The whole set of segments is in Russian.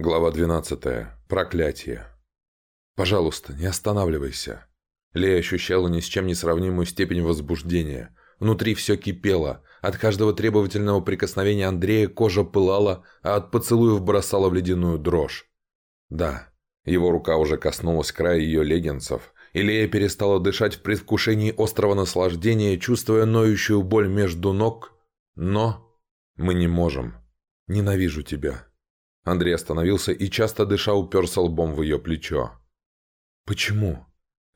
Глава 12. Проклятие. «Пожалуйста, не останавливайся». Лея ощущала ни с чем не сравнимую степень возбуждения. Внутри все кипело. От каждого требовательного прикосновения Андрея кожа пылала, а от поцелуев бросала в ледяную дрожь. Да, его рука уже коснулась края ее леггинсов, и Лея перестала дышать в предвкушении острого наслаждения, чувствуя ноющую боль между ног. Но мы не можем. Ненавижу тебя. Андрей остановился и, часто дыша, уперся лбом в ее плечо. «Почему?»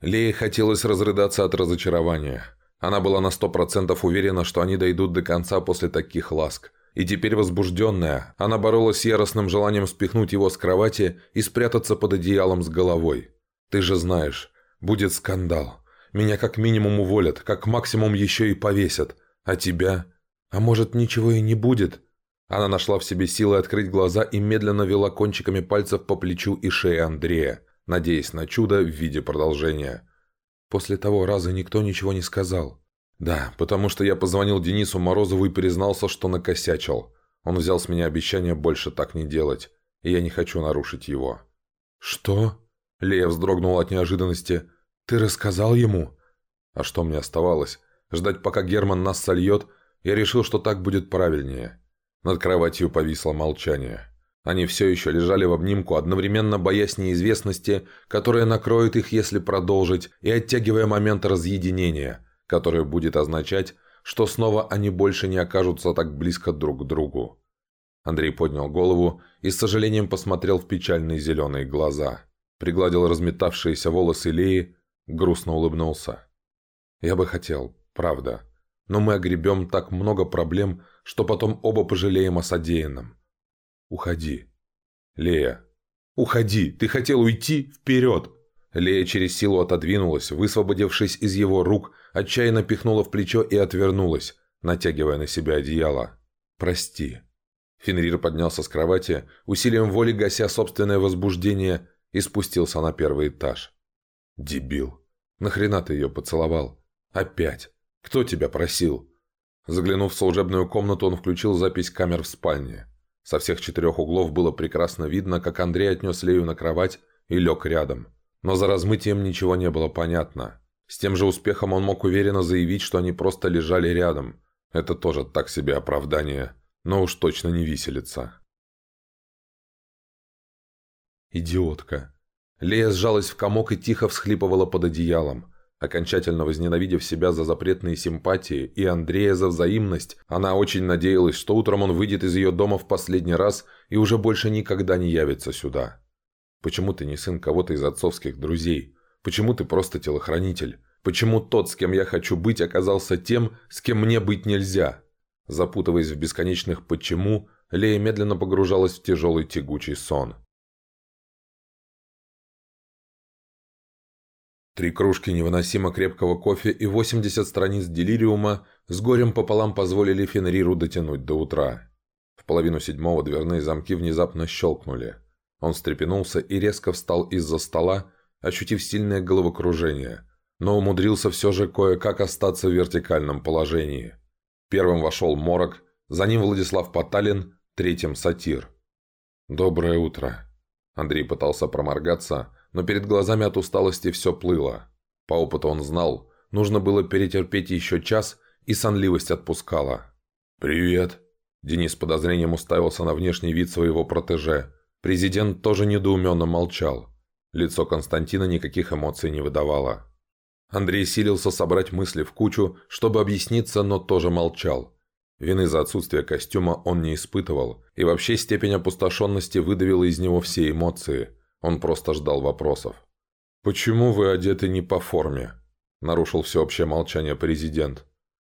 Лее хотелось разрыдаться от разочарования. Она была на сто процентов уверена, что они дойдут до конца после таких ласк. И теперь возбужденная, она боролась с яростным желанием спихнуть его с кровати и спрятаться под одеялом с головой. «Ты же знаешь, будет скандал. Меня как минимум уволят, как максимум еще и повесят. А тебя? А может, ничего и не будет?» Она нашла в себе силы открыть глаза и медленно вела кончиками пальцев по плечу и шее Андрея, надеясь на чудо в виде продолжения. После того раза никто ничего не сказал. «Да, потому что я позвонил Денису Морозову и признался, что накосячил. Он взял с меня обещание больше так не делать, и я не хочу нарушить его». «Что?» Лея вздрогнула от неожиданности. «Ты рассказал ему?» «А что мне оставалось? Ждать, пока Герман нас сольет? Я решил, что так будет правильнее». Над кроватью повисло молчание. Они все еще лежали в обнимку, одновременно боясь неизвестности, которая накроет их, если продолжить, и оттягивая момент разъединения, который будет означать, что снова они больше не окажутся так близко друг к другу. Андрей поднял голову и с сожалением посмотрел в печальные зеленые глаза. Пригладил разметавшиеся волосы Леи, грустно улыбнулся. «Я бы хотел, правда. Но мы огребем так много проблем, что потом оба пожалеем о содеянном. Уходи. Лея. Уходи. Ты хотел уйти? Вперед. Лея через силу отодвинулась, высвободившись из его рук, отчаянно пихнула в плечо и отвернулась, натягивая на себя одеяло. «Прости». Фенрир поднялся с кровати, усилием воли гася собственное возбуждение, и спустился на первый этаж. «Дебил. Нахрена ты ее поцеловал? Опять? Кто тебя просил?» Заглянув в служебную комнату, он включил запись камер в спальне. Со всех четырех углов было прекрасно видно, как Андрей отнес Лею на кровать и лег рядом. Но за размытием ничего не было понятно. С тем же успехом он мог уверенно заявить, что они просто лежали рядом. Это тоже так себе оправдание, но уж точно не виселица. Идиотка. Лея сжалась в комок и тихо всхлипывала под одеялом. Окончательно возненавидев себя за запретные симпатии и Андрея за взаимность, она очень надеялась, что утром он выйдет из ее дома в последний раз и уже больше никогда не явится сюда. Почему ты не сын кого-то из отцовских друзей? Почему ты просто телохранитель? Почему тот, с кем я хочу быть, оказался тем, с кем мне быть нельзя? Запутываясь в бесконечных «почему», Лея медленно погружалась в тяжелый тягучий сон. Три кружки невыносимо крепкого кофе и 80 страниц делириума с горем пополам позволили Фенриру дотянуть до утра. В половину седьмого дверные замки внезапно щелкнули. Он встрепенулся и резко встал из-за стола, ощутив сильное головокружение, но умудрился все же кое-как остаться в вертикальном положении. Первым вошел Морок, за ним Владислав Поталин, третьим Сатир. «Доброе утро». Андрей пытался проморгаться, но перед глазами от усталости все плыло. По опыту он знал, нужно было перетерпеть еще час, и сонливость отпускала. «Привет!» Денис с подозрением уставился на внешний вид своего протеже. Президент тоже недоуменно молчал. Лицо Константина никаких эмоций не выдавало. Андрей силился собрать мысли в кучу, чтобы объясниться, но тоже молчал. Вины за отсутствие костюма он не испытывал, и вообще степень опустошенности выдавила из него все эмоции – он просто ждал вопросов. «Почему вы одеты не по форме?» Нарушил всеобщее молчание президент.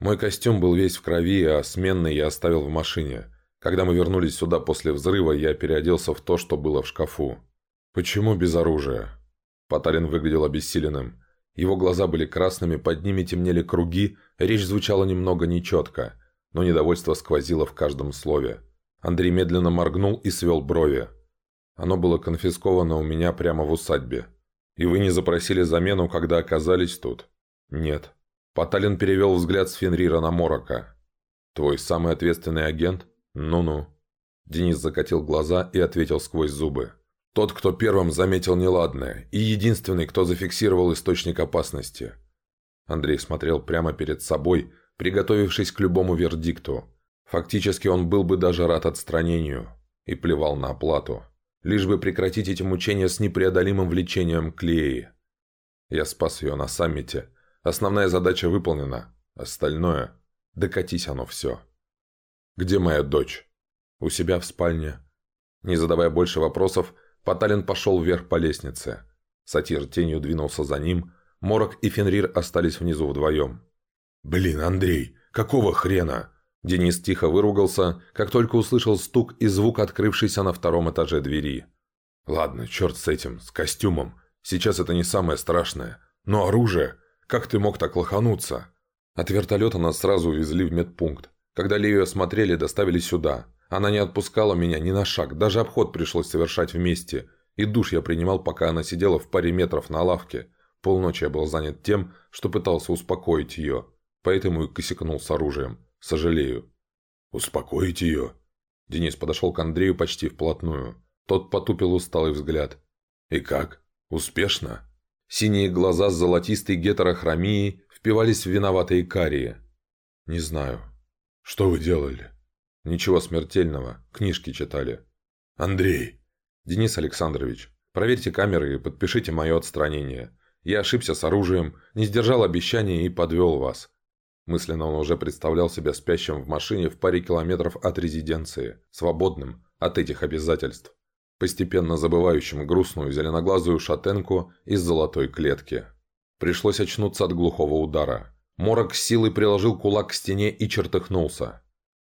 «Мой костюм был весь в крови, а сменный я оставил в машине. Когда мы вернулись сюда после взрыва, я переоделся в то, что было в шкафу. Почему без оружия?» Поталин выглядел обессиленным. Его глаза были красными, под ними темнели круги, речь звучала немного нечетко, но недовольство сквозило в каждом слове. Андрей медленно моргнул и свел брови. Оно было конфисковано у меня прямо в усадьбе. И вы не запросили замену, когда оказались тут? Нет. Поталин перевел взгляд с Фенрира на Морока. Твой самый ответственный агент? Ну-ну. Денис закатил глаза и ответил сквозь зубы. Тот, кто первым заметил неладное, и единственный, кто зафиксировал источник опасности. Андрей смотрел прямо перед собой, приготовившись к любому вердикту. Фактически он был бы даже рад отстранению и плевал на оплату, лишь бы прекратить эти мучения с непреодолимым влечением к Лее. Я спас ее на саммите. Основная задача выполнена. Остальное – докатись оно все. «Где моя дочь?» «У себя в спальне». Не задавая больше вопросов, Поталин пошел вверх по лестнице. Сатир тенью двинулся за ним. Морок и Фенрир остались внизу вдвоем. «Блин, Андрей, какого хрена?» Денис тихо выругался, как только услышал стук и звук открывшейся на втором этаже двери. «Ладно, черт с этим, с костюмом. Сейчас это не самое страшное. Но оружие? Как ты мог так лохануться?» От вертолета нас сразу увезли в медпункт. Когда Лею осмотрели, доставили сюда. Она не отпускала меня ни на шаг, даже обход пришлось совершать вместе. И душ я принимал, пока она сидела в паре метров на лавке. Полночи я был занят тем, что пытался успокоить ее. Поэтому и косякнул с оружием. Сожалею. «Успокоить ее?» Денис подошел к Андрею почти вплотную. Тот потупил усталый взгляд. «И как? Успешно?» Синие глаза с золотистой гетерохромией впивались в виноватые карие. «Не знаю». «Что вы делали?» «Ничего смертельного. Книжки читали». «Андрей!» «Денис Александрович, проверьте камеры и подпишите мое отстранение. Я ошибся с оружием, не сдержал обещания и подвел вас». Мысленно он уже представлял себя спящим в машине в паре километров от резиденции, свободным от этих обязательств, постепенно забывающим грустную зеленоглазую шатенку из золотой клетки. Пришлось очнуться от глухого удара. Морок с силой приложил кулак к стене и чертыхнулся.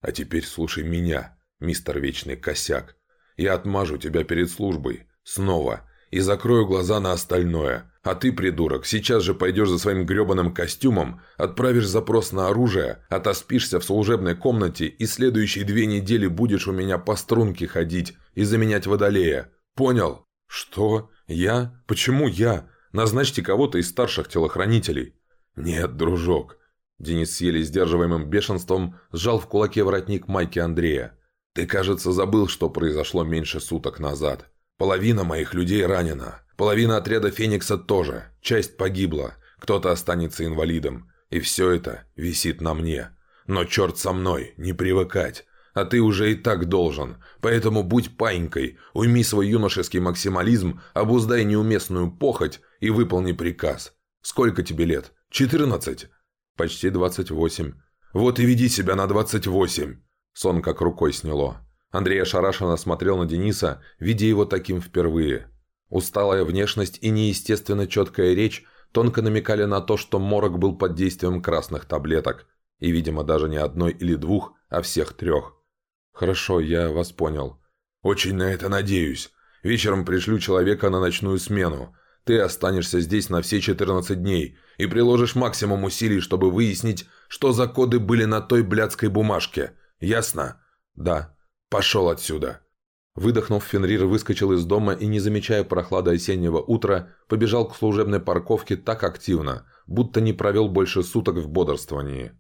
А теперь слушай меня, мистер Вечный Косяк. Я отмажу тебя перед службой. Снова. И закрою глаза на остальное. А ты, придурок, сейчас же пойдешь за своим гребаным костюмом, отправишь запрос на оружие, отоспишься в служебной комнате и следующие две недели будешь у меня по струнке ходить и заменять водолея. Понял? Что? Я? Почему я? Назначьте кого-то из старших телохранителей. Нет, дружок, Денис с еле сдерживаемым бешенством сжал в кулаке воротник майки Андрея. «Ты, кажется, забыл, что произошло меньше суток назад. Половина моих людей ранена. Половина отряда Феникса тоже. Часть погибла. Кто-то останется инвалидом. И все это висит на мне. Но черт со мной, не привыкать. А ты уже и так должен. Поэтому будь паинькой, уйми свой юношеский максимализм, обуздай неуместную похоть и выполни приказ. Сколько тебе лет? Четырнадцать?» Почти 28. Вот и веди себя на 28. Сон как рукой сняло. Андрей ошарашенно смотрел на Дениса, видя его таким впервые. Усталая внешность и неестественно четкая речь тонко намекали на то, что Морок был под действием красных таблеток. И, видимо, даже не одной или двух, а всех трех. «Хорошо, я вас понял». «Очень на это надеюсь. Вечером пришлю человека на ночную смену. Ты останешься здесь на все 14 дней и приложишь максимум усилий, чтобы выяснить, что за коды были на той блядской бумажке. Ясно? Да. Пошел отсюда. Выдохнув, Фенрир выскочил из дома и, не замечая прохлады осеннего утра, побежал к служебной парковке так активно, будто не провел больше суток в бодрствовании.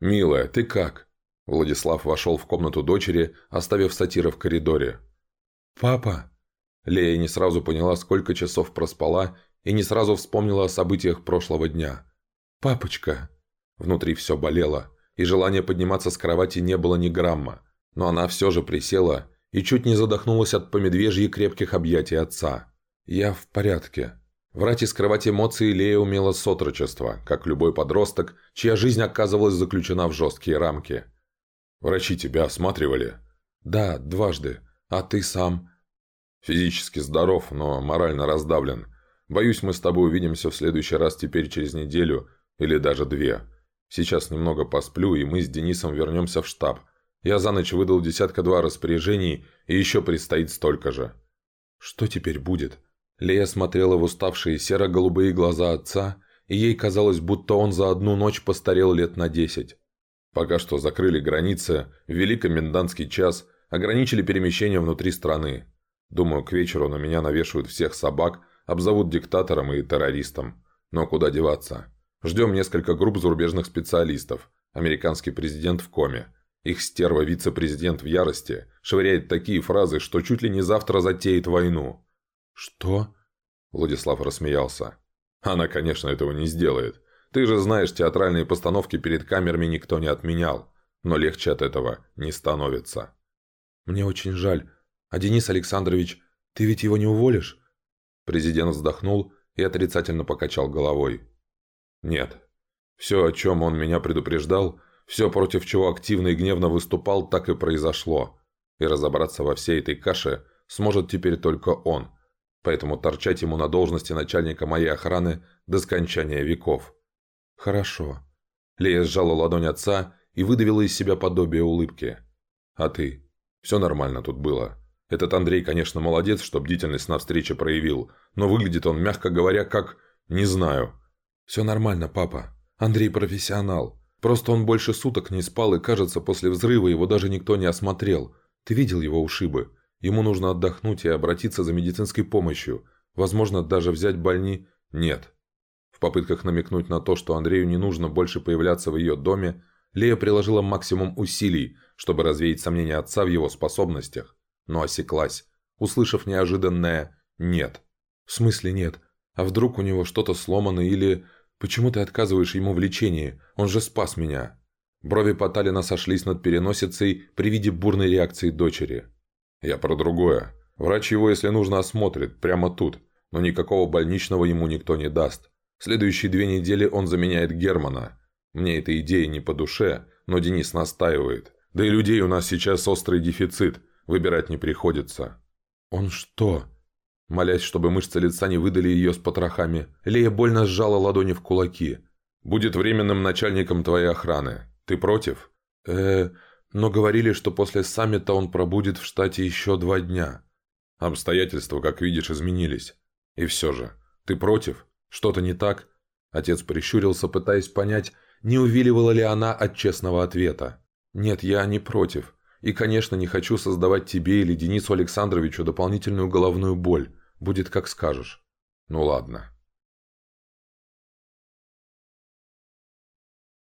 «Милая, ты как?» Владислав вошел в комнату дочери, оставив сатира в коридоре. «Папа!» Лея не сразу поняла, сколько часов проспала, и не сразу вспомнила о событиях прошлого дня. «Папочка!» Внутри все болело, и желания подниматься с кровати не было ни грамма, но она все же присела и чуть не задохнулась от помедвежьи крепких объятий отца. «Я в порядке». Врать и скрывать эмоции Лея умела с отрочества, как любой подросток, чья жизнь оказывалась заключена в жесткие рамки. «Врачи тебя осматривали?» «Да, дважды. А ты сам?» «Физически здоров, но морально раздавлен. Боюсь, мы с тобой увидимся в следующий раз теперь через неделю или даже две. Сейчас немного посплю, и мы с Денисом вернемся в штаб. Я за ночь выдал десятка-два распоряжений, и еще предстоит столько же». «Что теперь будет?» Лея смотрела в уставшие серо-голубые глаза отца, и ей казалось, будто он за одну ночь постарел лет на десять. Пока что закрыли границы, ввели комендантский час – ограничили перемещение внутри страны. Думаю, к вечеру на меня навешивают всех собак, обзовут диктатором и террористом. Но куда деваться? Ждем несколько групп зарубежных специалистов. Американский президент в коме. Их стерва вице-президент в ярости швыряет такие фразы, что чуть ли не завтра затеет войну. «Что?» Владислав рассмеялся. «Она, конечно, этого не сделает. Ты же знаешь, театральные постановки перед камерами никто не отменял. Но легче от этого не становится». «Мне очень жаль. А Денис Александрович, ты ведь его не уволишь?» Президент вздохнул и отрицательно покачал головой. «Нет. Все, о чем он меня предупреждал, все, против чего активно и гневно выступал, так и произошло. И разобраться во всей этой каше сможет теперь только он. Поэтому торчать ему на должности начальника моей охраны до скончания веков». «Хорошо». Лея сжала ладонь отца и выдавила из себя подобие улыбки. «А ты? Все нормально тут было. Этот Андрей, конечно, молодец, что бдительность на встрече проявил, но выглядит он, мягко говоря, как... не знаю». «Все нормально, папа. Андрей профессионал. Просто он больше суток не спал, и, кажется, после взрыва его даже никто не осмотрел. Ты видел его ушибы? Ему нужно отдохнуть и обратиться за медицинской помощью. Возможно, даже взять больни... Нет». В попытках намекнуть на то, что Андрею не нужно больше появляться в ее доме, Лея приложила максимум усилий, чтобы развеять сомнения отца в его способностях, но осеклась, услышав неожиданное «нет». «В смысле нет? А вдруг у него что-то сломано или...» «Почему ты отказываешь ему в лечении? Он же спас меня!» Брови Поталина сошлись над переносицей при виде бурной реакции дочери. «Я про другое. Врач его, если нужно, осмотрит, прямо тут, но никакого больничного ему никто не даст. Следующие две недели он заменяет Германа. Мне эта идея не по душе, но Денис настаивает. Да и людей у нас сейчас острый дефицит, выбирать не приходится». «Он что?» Молясь, чтобы мышцы лица не выдали ее с потрохами, Лея больно сжала ладони в кулаки. «Будет временным начальником твоей охраны. Ты против?» э но говорили, что после саммита он пробудет в штате еще два дня». «Обстоятельства, как видишь, изменились. И все же, ты против? Что-то не так?» Отец прищурился, пытаясь понять, не увиливала ли она от честного ответа. «Нет, я не против. И, конечно, не хочу создавать тебе или Денису Александровичу дополнительную головную боль. Будет как скажешь. Ну ладно.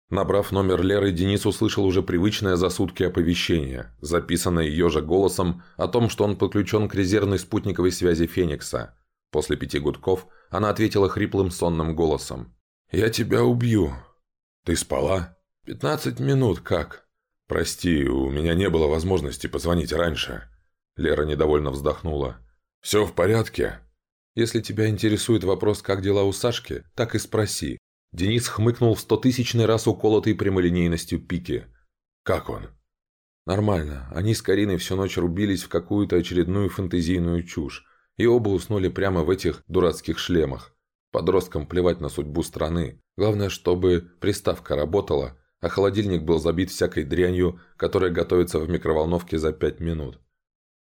Набрав номер Леры, Денис услышал уже привычное за сутки оповещение, записанное ее же голосом о том, что он подключен к резервной спутниковой связи Феникса. После пяти гудков она ответила хриплым сонным голосом. «Я тебя убью». «Ты спала?» «Пятнадцать минут, как?» «Прости, у меня не было возможности позвонить раньше». Лера недовольно вздохнула. «Все в порядке?» «Если тебя интересует вопрос, как дела у Сашки, так и спроси». Денис хмыкнул в стотысячный раз уколотый прямолинейностью пики. «Как он?» «Нормально. Они с Кариной всю ночь рубились в какую-то очередную фэнтезийную чушь. И оба уснули прямо в этих дурацких шлемах. Подросткам плевать на судьбу страны. Главное, чтобы приставка работала, а холодильник был забит всякой дрянью, которая готовится в микроволновке за пять минут».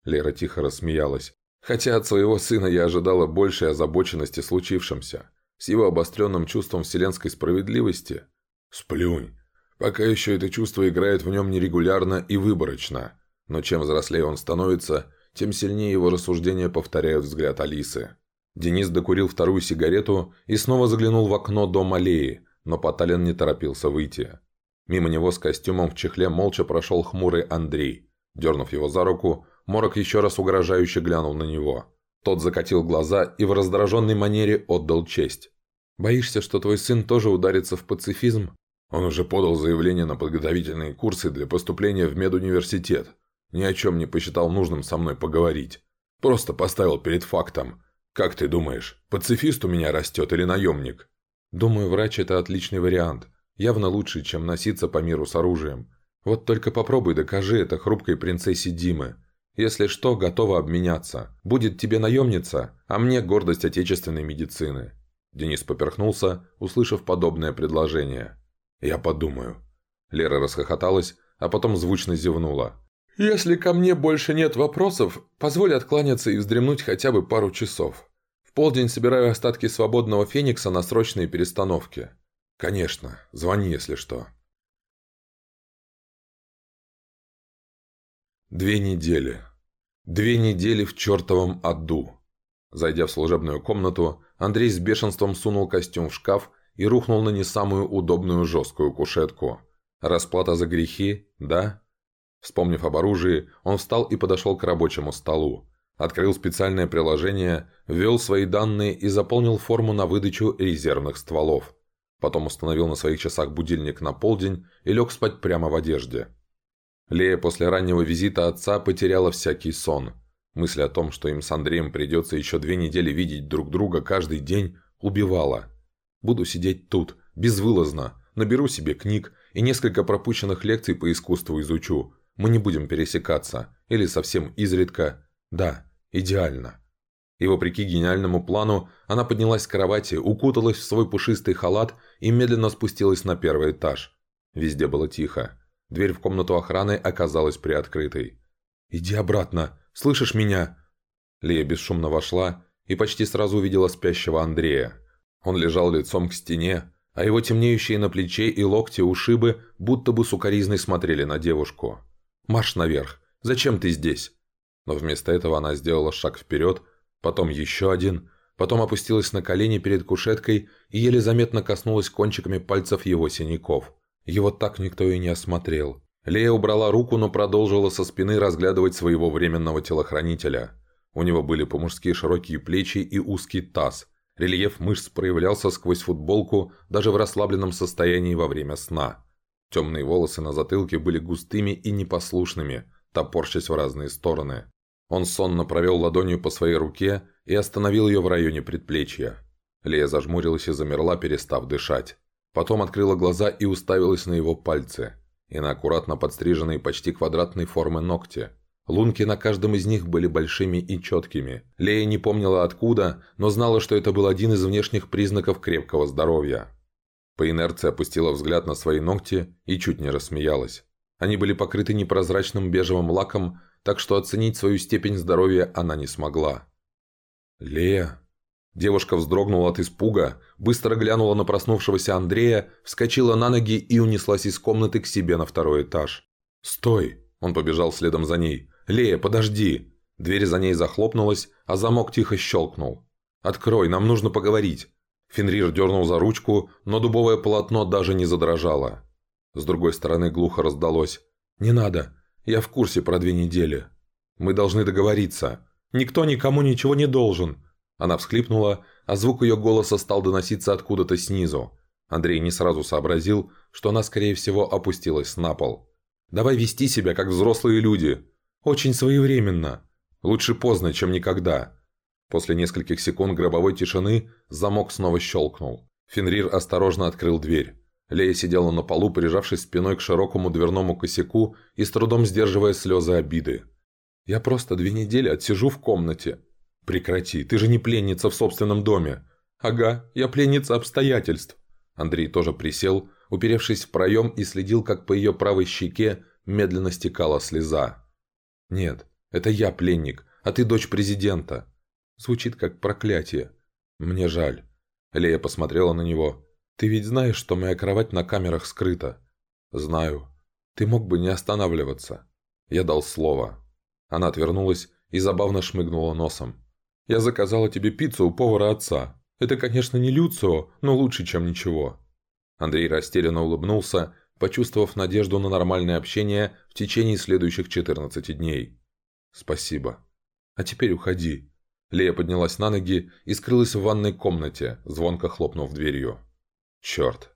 Лера тихо рассмеялась. Хотя от своего сына я ожидала большей озабоченности случившимся. С его обостренным чувством вселенской справедливости. Сплюнь. Пока еще это чувство играет в нем нерегулярно и выборочно. Но чем взрослее он становится, тем сильнее его рассуждения повторяют взгляд Алисы. Денис докурил вторую сигарету и снова заглянул в окно дома Леи, но Поталин не торопился выйти. Мимо него с костюмом в чехле молча прошел хмурый Андрей. Дернув его за руку, Морок еще раз угрожающе глянул на него. Тот закатил глаза и в раздраженной манере отдал честь. «Боишься, что твой сын тоже ударится в пацифизм?» Он уже подал заявление на подготовительные курсы для поступления в медуниверситет. Ни о чем не посчитал нужным со мной поговорить. Просто поставил перед фактом. Как ты думаешь, пацифист у меня растет или наемник? Думаю, врач – это отличный вариант. Явно лучше, чем носиться по миру с оружием. Вот только попробуй докажи это хрупкой принцессе Димы. Если что, готова обменяться. Будет тебе наемница, а мне гордость отечественной медицины». Денис поперхнулся, услышав подобное предложение. «Я подумаю». Лера расхохоталась, а потом звучно зевнула. «Если ко мне больше нет вопросов, позволь откланяться и вздремнуть хотя бы пару часов. В полдень собираю остатки свободного феникса на срочные перестановки». «Конечно, звони, если что». Две недели. Две недели в чертовом аду. Зайдя в служебную комнату, Андрей с бешенством сунул костюм в шкаф и рухнул на не самую удобную жесткую кушетку. Расплата за грехи, да? Вспомнив об оружии, он встал и подошел к рабочему столу. Открыл специальное приложение, ввел свои данные и заполнил форму на выдачу резервных стволов. Потом установил на своих часах будильник на полдень и лег спать прямо в одежде. Лея после раннего визита отца потеряла всякий сон. Мысль о том, что им с Андреем придется еще две недели видеть друг друга каждый день, убивала. Буду сидеть тут, безвылазно, наберу себе книг и несколько пропущенных лекций по искусству изучу. Мы не будем пересекаться. Или совсем изредка. Да, идеально. И вопреки гениальному плану, она поднялась с кровати, укуталась в свой пушистый халат и медленно спустилась на первый этаж. Везде было тихо. Дверь в комнату охраны оказалась приоткрытой. «Иди обратно! Слышишь меня?» Лия бесшумно вошла и почти сразу увидела спящего Андрея. Он лежал лицом к стене, а его темнеющие на плече и локте ушибы будто бы сукоризной смотрели на девушку. «Марш наверх! Зачем ты здесь?» Но вместо этого она сделала шаг вперед, потом еще один, потом опустилась на колени перед кушеткой и еле заметно коснулась кончиками пальцев его синяков. Его так никто и не осмотрел. Лея убрала руку, но продолжила со спины разглядывать своего временного телохранителя. У него были по-мужски широкие плечи и узкий таз. Рельеф мышц проявлялся сквозь футболку даже в расслабленном состоянии во время сна. Темные волосы на затылке были густыми и непослушными, топорщась в разные стороны. Он сонно провел ладонью по своей руке и остановил ее в районе предплечья. Лея зажмурилась и замерла, перестав дышать. Потом открыла глаза и уставилась на его пальцы. И на аккуратно подстриженные почти квадратной формы ногти. Лунки на каждом из них были большими и четкими. Лея не помнила откуда, но знала, что это был один из внешних признаков крепкого здоровья. По инерции опустила взгляд на свои ногти и чуть не рассмеялась. Они были покрыты непрозрачным бежевым лаком, так что оценить свою степень здоровья она не смогла. «Лея?» Девушка вздрогнула от испуга, быстро глянула на проснувшегося Андрея, вскочила на ноги и унеслась из комнаты к себе на второй этаж. «Стой!» Он побежал следом за ней. «Лея, подожди!» Дверь за ней захлопнулась, а замок тихо щелкнул. «Открой, нам нужно поговорить!» Фенрир дернул за ручку, но дубовое полотно даже не задрожало. С другой стороны глухо раздалось. «Не надо, я в курсе про две недели. Мы должны договориться. Никто никому ничего не должен. Она всхлипнула, а звук ее голоса стал доноситься откуда-то снизу. Андрей не сразу сообразил, что она, скорее всего, опустилась на пол. «Давай вести себя, как взрослые люди. Очень своевременно. Лучше поздно, чем никогда». После нескольких секунд гробовой тишины замок снова щелкнул. Фенрир осторожно открыл дверь. Лея сидела на полу, прижавшись спиной к широкому дверному косяку и с трудом сдерживая слезы обиды. «Я просто две недели отсижу в комнате. «Прекрати, ты же не пленница в собственном доме». «Ага, я пленница обстоятельств». Андрей тоже присел, уперевшись в проем и следил, как по ее правой щеке медленно стекала слеза. «Нет, это я пленник, а ты дочь президента». Звучит как проклятие. «Мне жаль». Лея посмотрела на него. «Ты ведь знаешь, что моя кровать на камерах скрыта?» «Знаю. Ты мог бы не останавливаться». Я дал слово. Она отвернулась и забавно шмыгнула носом. Я заказала тебе пиццу у повара отца. Это, конечно, не Люцио, но лучше, чем ничего». Андрей растерянно улыбнулся, почувствовав надежду на нормальное общение в течение следующих 14 дней. «Спасибо. А теперь уходи». Лея поднялась на ноги и скрылась в ванной комнате, звонко хлопнув дверью. «Черт,